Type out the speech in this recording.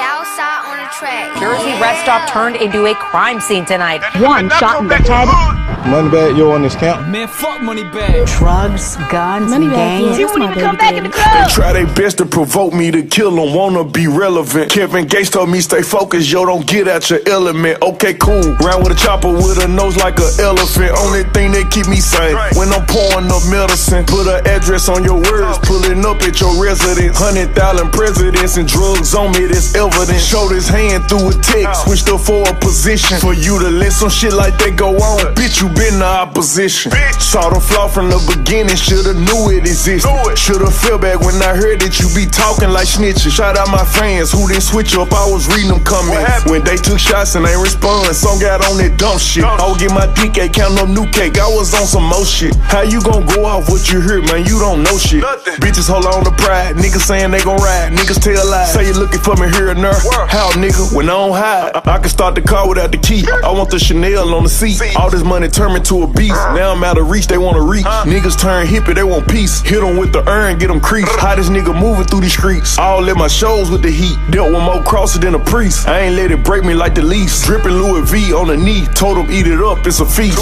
Southside on the track. Jersey rest stop turned into a crime scene tonight. One shot in the head. Money bag, yo on this count. Man, fuck money bag. Drugs, guns, and gangs. He won't even come back in the club. They Try their best to provoke me to kill them, wanna be relevant. Kevin Gates told me stay focused, yo, don't get out your element. Okay, cool. Round with a chopper with a nose like an elephant. Only thing that keep me sane when I'm pouring up medicine. Put an address on your words, oh. pulling up at your residence. Hundred thousand presidents and drugs on me, that's evidence. Showed his hand through a text, oh. switched up for a position. For you to let some shit like that go on, bitch, you been the opposition. Saw the flaw from the beginning, shoulda knew it existed. Shoulda felt bad when I heard that you be talking like snitches. Shout out my fans who didn't switch up, I was reading them comments. When they took shots and ain't respond, some got on that dumb shit. I would get my ate, count up new cake, I was on some more shit. How you gon' go off what you heard, man? You don't know shit. Bitches hold on to pride, niggas saying they gon' ride, niggas tell lies. Say you looking for me here and there. How nigga, when I don't hide, I, I can start the car without the key. I want the Chanel on the seat. All this money turn me to a beast. Now I'm out of reach, they wanna reach. Niggas turn hippie, they want peace. Hit them with the urn, get them creased. Hottest nigga moving through these streets. All in my shows with the heat. Dealt with more crosses than a priest. I ain't let it break me like the least. Dripping Louis V on the knee. Told him eat it up, it's a feast.